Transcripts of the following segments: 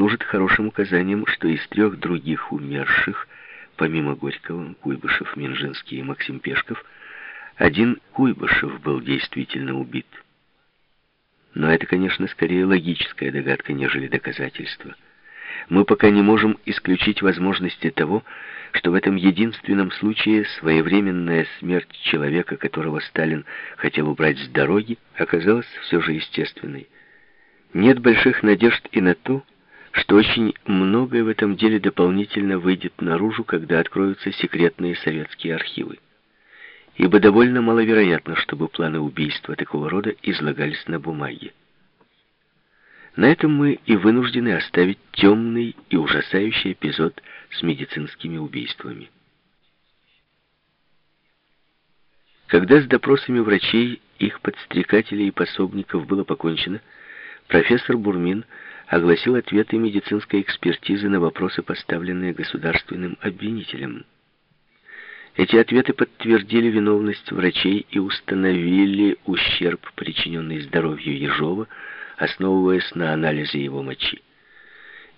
служит хорошим указанием, что из трех других умерших, помимо Горького, Куйбышев, Минжинский и Максим Пешков, один Куйбышев был действительно убит. Но это, конечно, скорее логическая догадка, нежели доказательство. Мы пока не можем исключить возможности того, что в этом единственном случае своевременная смерть человека, которого Сталин хотел убрать с дороги, оказалась все же естественной. Нет больших надежд и на то, что очень многое в этом деле дополнительно выйдет наружу, когда откроются секретные советские архивы. Ибо довольно маловероятно, чтобы планы убийства такого рода излагались на бумаге. На этом мы и вынуждены оставить темный и ужасающий эпизод с медицинскими убийствами. Когда с допросами врачей, их подстрекателей и пособников было покончено, профессор Бурмин огласил ответы медицинской экспертизы на вопросы, поставленные государственным обвинителем. Эти ответы подтвердили виновность врачей и установили ущерб, причиненный здоровью Ежова, основываясь на анализе его мочи.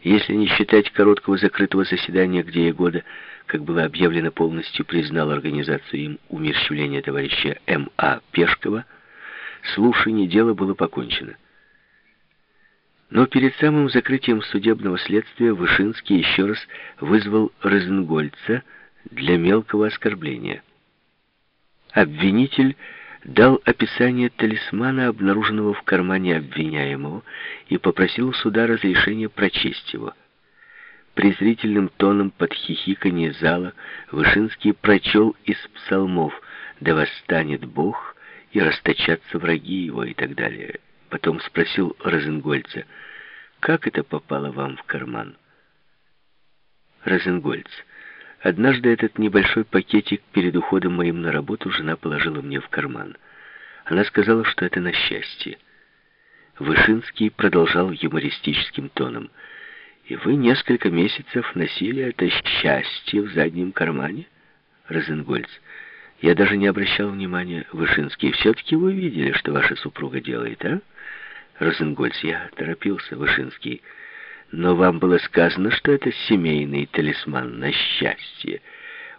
Если не считать короткого закрытого заседания, где Егода, как было объявлено, полностью признал организацию им умерщвления товарища М.А. Пешкова, слушание дела было покончено. Но перед самым закрытием судебного следствия Вышинский еще раз вызвал Розенгольца для мелкого оскорбления. Обвинитель дал описание талисмана, обнаруженного в кармане обвиняемого, и попросил у суда разрешения прочесть его. Презрительным тоном под хихиканье зала Вышинский прочел из псалмов «Да восстанет Бог, и расточатся враги его» и так далее. Потом спросил Розенгольца, «Как это попало вам в карман?» Розенгольц, Однажды этот небольшой пакетик перед уходом моим на работу жена положила мне в карман. Она сказала, что это на счастье. Вышинский продолжал юмористическим тоном. «И вы несколько месяцев носили это счастье в заднем кармане?» Розенгольц. «Я даже не обращал внимания. Вышинский, все-таки вы видели, что ваша супруга делает, а?» Розенгольц. «Я торопился, Вышинский». Но вам было сказано, что это семейный талисман на счастье.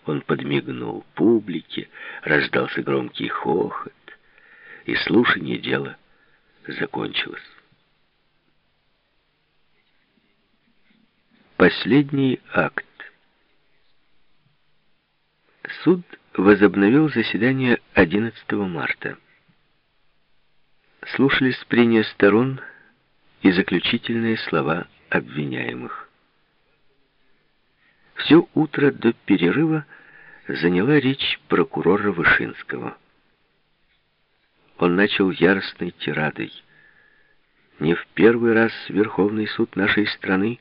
Он подмигнул публике, раздался громкий хохот, и слушание дела закончилось. Последний акт. Суд возобновил заседание 11 марта. Слушались прения сторон и заключительные слова обвиняемых. Все утро до перерыва заняла речь прокурора Вышинского. Он начал яростной тирадой. Не в первый раз Верховный суд нашей страны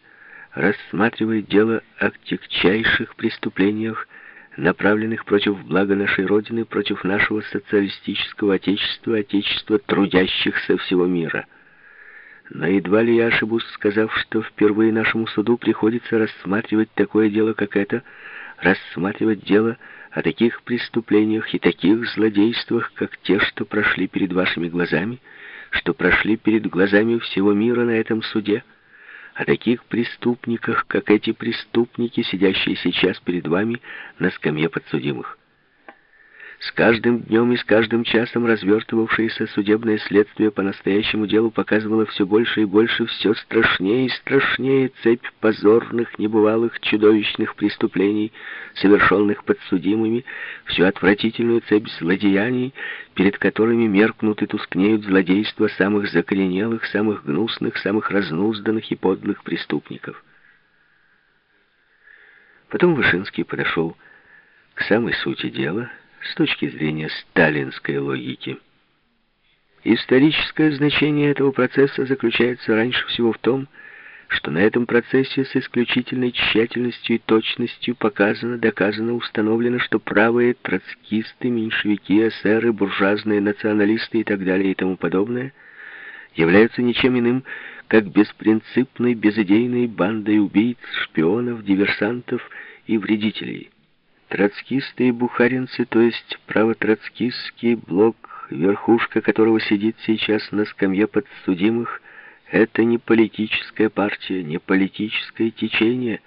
рассматривает дело о тягчайших преступлениях, направленных против блага нашей Родины, против нашего социалистического Отечества, Отечества трудящихся всего мира – но едва ли я ошибусь, сказав, что впервые нашему суду приходится рассматривать такое дело, как это, рассматривать дело о таких преступлениях и таких злодействах, как те, что прошли перед вашими глазами, что прошли перед глазами всего мира на этом суде, о таких преступниках, как эти преступники, сидящие сейчас перед вами на скамье подсудимых. С каждым днем и с каждым часом развертывавшееся судебное следствие по настоящему делу показывало все больше и больше, все страшнее и страшнее цепь позорных, небывалых, чудовищных преступлений, совершенных подсудимыми, всю отвратительную цепь злодеяний, перед которыми меркнут и тускнеют злодейства самых закоренелых, самых гнусных, самых разнузданных и подлых преступников. Потом Вышинский подошел к самой сути дела — с точки зрения сталинской логики. Историческое значение этого процесса заключается раньше всего в том, что на этом процессе с исключительной тщательностью и точностью показано, доказано, установлено, что правые троцкисты, меньшевики, эсеры, буржуазные националисты и так далее и тому подобное являются ничем иным, как беспринципной, безыдейной бандой убийц, шпионов, диверсантов и вредителей. Троцкисты и бухаринцы, то есть правотроцкистский блок, верхушка которого сидит сейчас на скамье подсудимых, Это не политическая партия, не политическое течение,